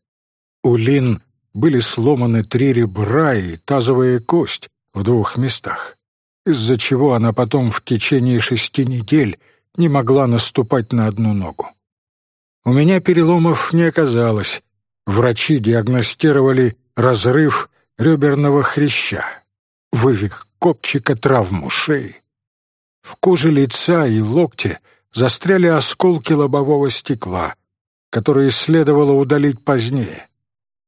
У Лин были сломаны три ребра и тазовая кость в двух местах, из-за чего она потом в течение шести недель не могла наступать на одну ногу. У меня переломов не оказалось. Врачи диагностировали разрыв реберного хряща вывих копчика травму шеи. В коже лица и локте застряли осколки лобового стекла, которые следовало удалить позднее.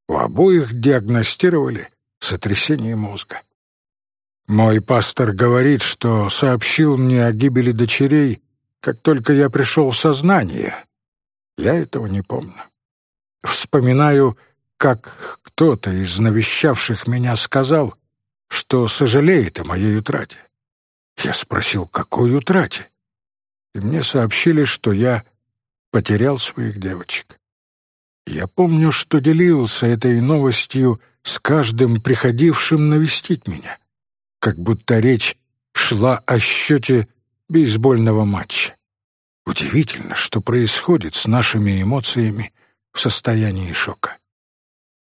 У обоих диагностировали сотрясение мозга. Мой пастор говорит, что сообщил мне о гибели дочерей, как только я пришел в сознание. Я этого не помню. Вспоминаю, как кто-то из навещавших меня сказал, что сожалеет о моей утрате. Я спросил, какой утрате? И мне сообщили, что я потерял своих девочек. Я помню, что делился этой новостью с каждым приходившим навестить меня, как будто речь шла о счете бейсбольного матча. Удивительно, что происходит с нашими эмоциями в состоянии шока.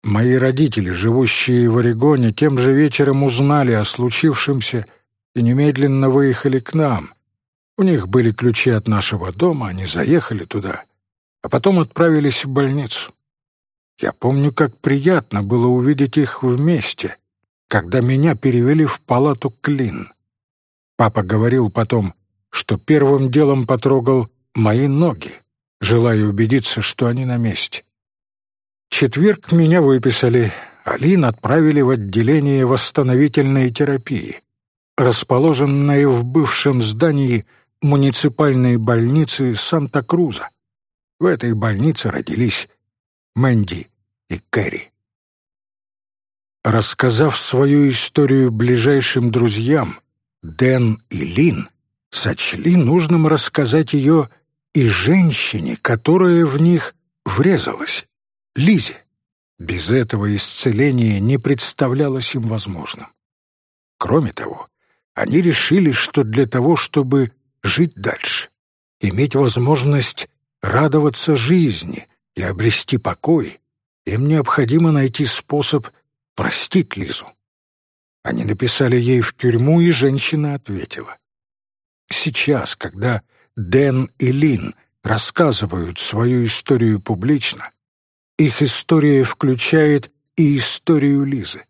Мои родители, живущие в Орегоне, тем же вечером узнали о случившемся и немедленно выехали к нам. У них были ключи от нашего дома, они заехали туда, а потом отправились в больницу. Я помню, как приятно было увидеть их вместе, когда меня перевели в палату Клин. Папа говорил потом, что первым делом потрогал мои ноги, желая убедиться, что они на месте четверг меня выписали, Алин отправили в отделение восстановительной терапии, расположенное в бывшем здании муниципальной больницы Санта-Круза. В этой больнице родились Мэнди и Кэрри. Рассказав свою историю ближайшим друзьям, Дэн и Лин сочли нужным рассказать ее и женщине, которая в них врезалась. Лизе. Без этого исцеление не представлялось им возможным. Кроме того, они решили, что для того, чтобы жить дальше, иметь возможность радоваться жизни и обрести покой, им необходимо найти способ простить Лизу. Они написали ей в тюрьму, и женщина ответила. Сейчас, когда Дэн и Лин рассказывают свою историю публично, их история включает и историю Лизы.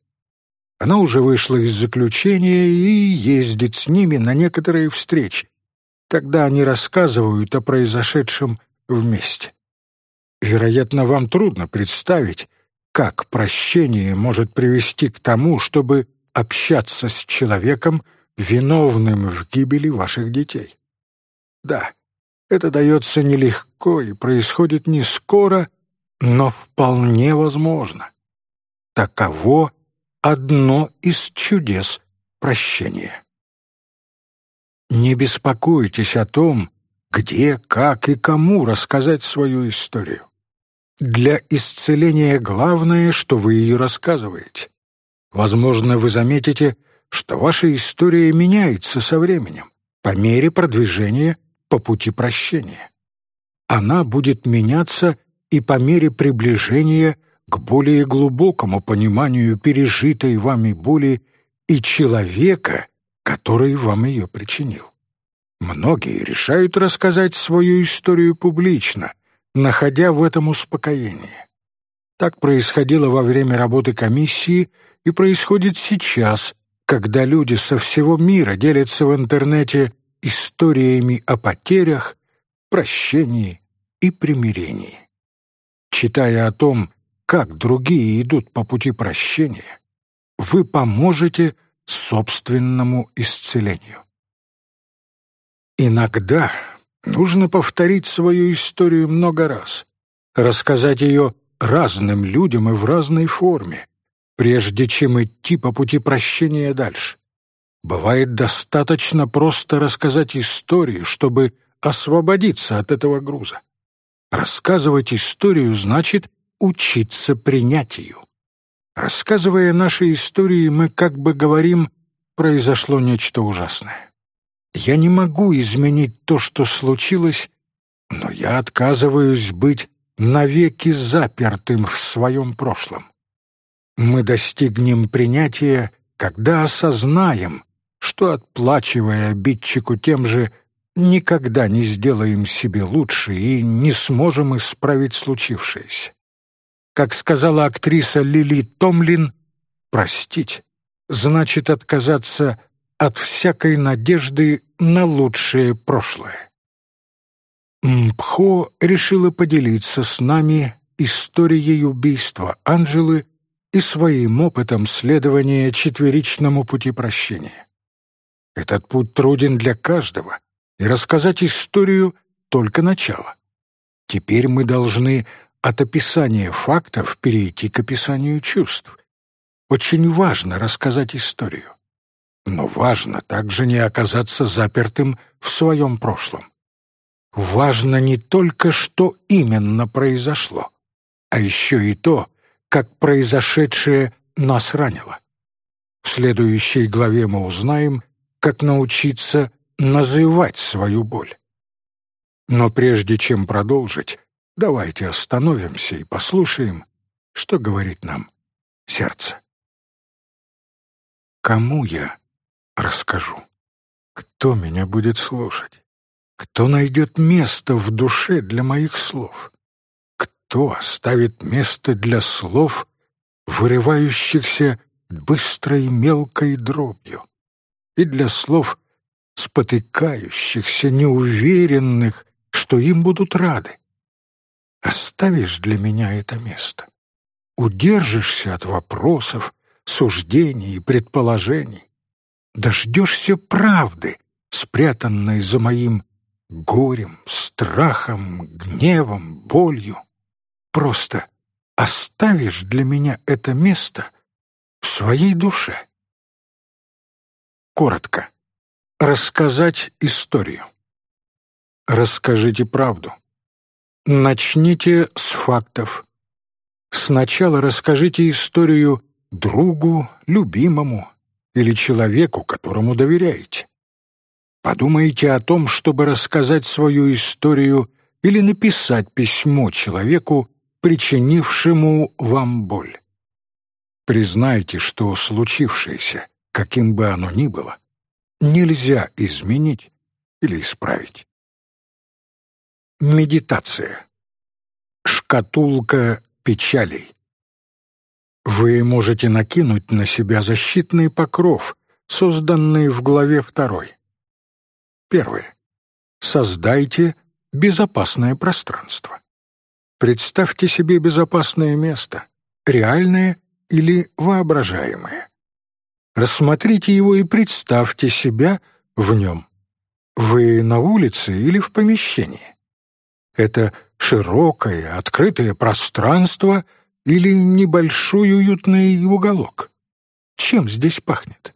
Она уже вышла из заключения и ездит с ними на некоторые встречи. Тогда они рассказывают о произошедшем вместе. Вероятно, вам трудно представить, как прощение может привести к тому, чтобы общаться с человеком, виновным в гибели ваших детей. Да, это дается нелегко и происходит не скоро, но вполне возможно. Таково одно из чудес прощения. Не беспокойтесь о том, где, как и кому рассказать свою историю. Для исцеления главное, что вы ее рассказываете. Возможно, вы заметите, что ваша история меняется со временем, по мере продвижения по пути прощения. Она будет меняться и по мере приближения к более глубокому пониманию пережитой вами боли и человека, который вам ее причинил. Многие решают рассказать свою историю публично, находя в этом успокоение. Так происходило во время работы комиссии и происходит сейчас, когда люди со всего мира делятся в интернете историями о потерях, прощении и примирении. Читая о том, как другие идут по пути прощения, вы поможете собственному исцелению. Иногда нужно повторить свою историю много раз, рассказать ее разным людям и в разной форме, прежде чем идти по пути прощения дальше. Бывает достаточно просто рассказать историю, чтобы освободиться от этого груза. Рассказывать историю значит учиться принятию. Рассказывая наши истории, мы как бы говорим «произошло нечто ужасное». Я не могу изменить то, что случилось, но я отказываюсь быть навеки запертым в своем прошлом. Мы достигнем принятия, когда осознаем, что, отплачивая обидчику тем же, никогда не сделаем себе лучше и не сможем исправить случившееся. Как сказала актриса Лили Томлин, простить значит отказаться от всякой надежды на лучшее прошлое. Мпхо решила поделиться с нами историей убийства Анжелы и своим опытом следования четверичному пути прощения. Этот путь труден для каждого, и рассказать историю — только начало. Теперь мы должны от описания фактов перейти к описанию чувств. Очень важно рассказать историю. Но важно также не оказаться запертым в своем прошлом. Важно не только, что именно произошло, а еще и то, как произошедшее нас ранило. В следующей главе мы узнаем, как научиться называть свою боль. Но прежде чем продолжить, давайте остановимся и послушаем, что говорит нам сердце. Кому я расскажу? Кто меня будет слушать? Кто найдет место в душе для моих слов? Кто оставит место для слов, вырывающихся быстрой мелкой дробью, и для слов, спотыкающихся, неуверенных, что им будут рады? Оставишь для меня это место? Удержишься от вопросов, суждений и предположений? Дождешься правды, спрятанной за моим горем, страхом, гневом, болью. Просто оставишь для меня это место в своей душе. Коротко. Рассказать историю. Расскажите правду. Начните с фактов. Сначала расскажите историю другу, любимому или человеку, которому доверяете. Подумайте о том, чтобы рассказать свою историю или написать письмо человеку, причинившему вам боль. Признайте, что случившееся, каким бы оно ни было, нельзя изменить или исправить. Медитация. Шкатулка печалей. Вы можете накинуть на себя защитный покров, созданный в главе второй. Первое. Создайте безопасное пространство. Представьте себе безопасное место, реальное или воображаемое. Рассмотрите его и представьте себя в нем. Вы на улице или в помещении. Это широкое, открытое пространство или небольшой уютный уголок. Чем здесь пахнет?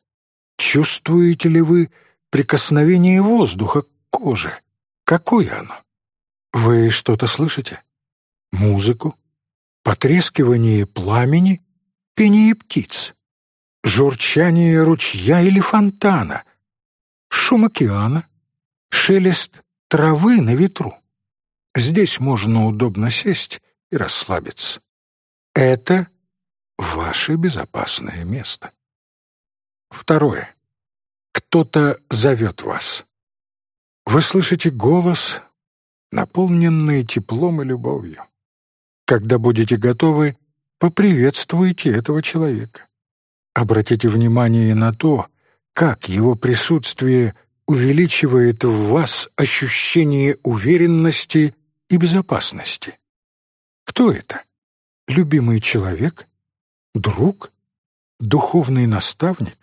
Чувствуете ли вы прикосновение воздуха к коже. Какое оно? Вы что-то слышите? Музыку? Потрескивание пламени? Пение птиц? Журчание ручья или фонтана? Шум океана? Шелест травы на ветру? Здесь можно удобно сесть и расслабиться. Это ваше безопасное место. Второе кто-то зовет вас. Вы слышите голос, наполненный теплом и любовью. Когда будете готовы, поприветствуйте этого человека. Обратите внимание на то, как его присутствие увеличивает в вас ощущение уверенности и безопасности. Кто это? Любимый человек? Друг? Духовный наставник?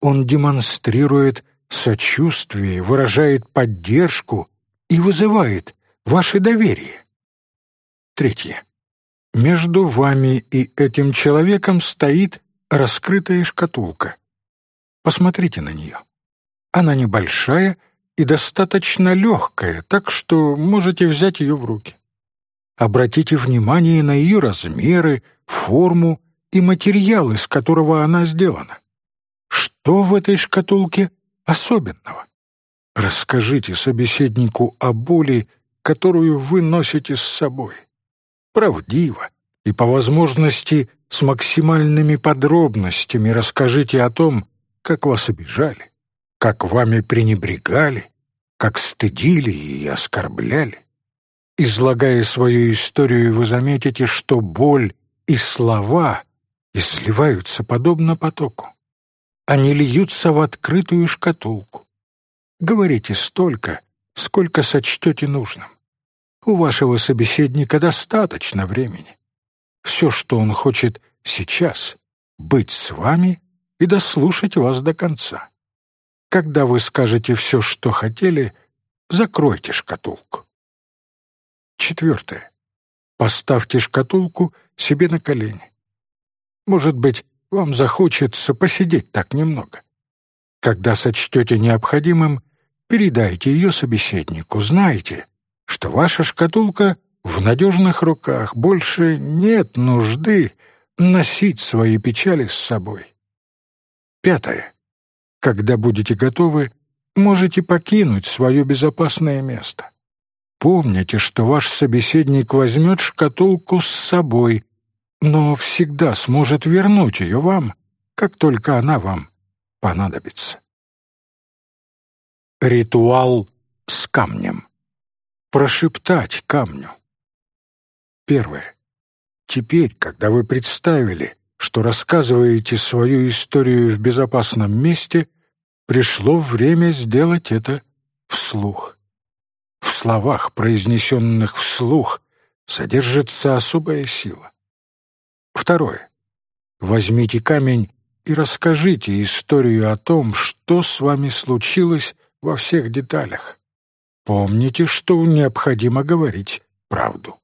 Он демонстрирует сочувствие, выражает поддержку и вызывает ваше доверие. Третье. Между вами и этим человеком стоит раскрытая шкатулка. Посмотрите на нее. Она небольшая и достаточно легкая, так что можете взять ее в руки. Обратите внимание на ее размеры, форму и материал, из которого она сделана. Что в этой шкатулке особенного? Расскажите собеседнику о боли, которую вы носите с собой. Правдиво и, по возможности, с максимальными подробностями расскажите о том, как вас обижали, как вами пренебрегали, как стыдили и оскорбляли. Излагая свою историю, вы заметите, что боль и слова изливаются подобно потоку. Они льются в открытую шкатулку. Говорите столько, сколько сочтете нужным. У вашего собеседника достаточно времени. Все, что он хочет сейчас, быть с вами и дослушать вас до конца. Когда вы скажете все, что хотели, закройте шкатулку. Четвертое. Поставьте шкатулку себе на колени. Может быть, вам захочется посидеть так немного. Когда сочтете необходимым, передайте ее собеседнику. Знайте, что ваша шкатулка в надежных руках, больше нет нужды носить свои печали с собой. Пятое. Когда будете готовы, можете покинуть свое безопасное место. Помните, что ваш собеседник возьмет шкатулку с собой, но всегда сможет вернуть ее вам, как только она вам понадобится. Ритуал с камнем. Прошептать камню. Первое. Теперь, когда вы представили, что рассказываете свою историю в безопасном месте, пришло время сделать это вслух. В словах, произнесенных вслух, содержится особая сила. Второе. Возьмите камень и расскажите историю о том, что с вами случилось во всех деталях. Помните, что необходимо говорить правду.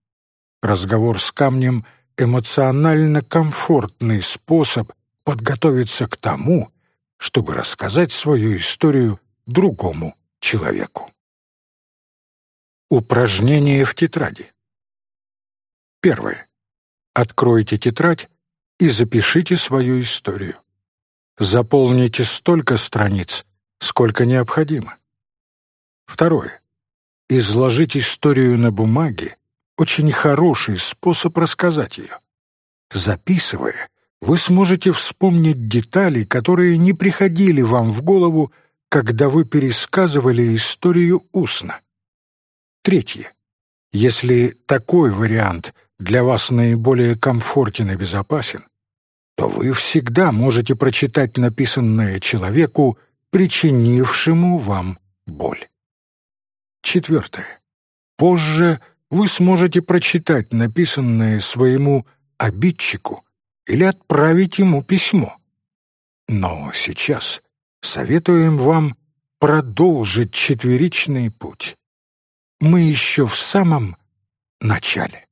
Разговор с камнем — эмоционально комфортный способ подготовиться к тому, чтобы рассказать свою историю другому человеку. Упражнение в тетради. Первое. Откройте тетрадь и запишите свою историю. Заполните столько страниц, сколько необходимо. Второе. Изложить историю на бумаге — очень хороший способ рассказать ее. Записывая, вы сможете вспомнить детали, которые не приходили вам в голову, когда вы пересказывали историю устно. Третье. Если такой вариант для вас наиболее комфортен и безопасен, то вы всегда можете прочитать написанное человеку, причинившему вам боль. Четвертое. Позже вы сможете прочитать написанное своему обидчику или отправить ему письмо. Но сейчас советуем вам продолжить четверичный путь мы еще в самом начале.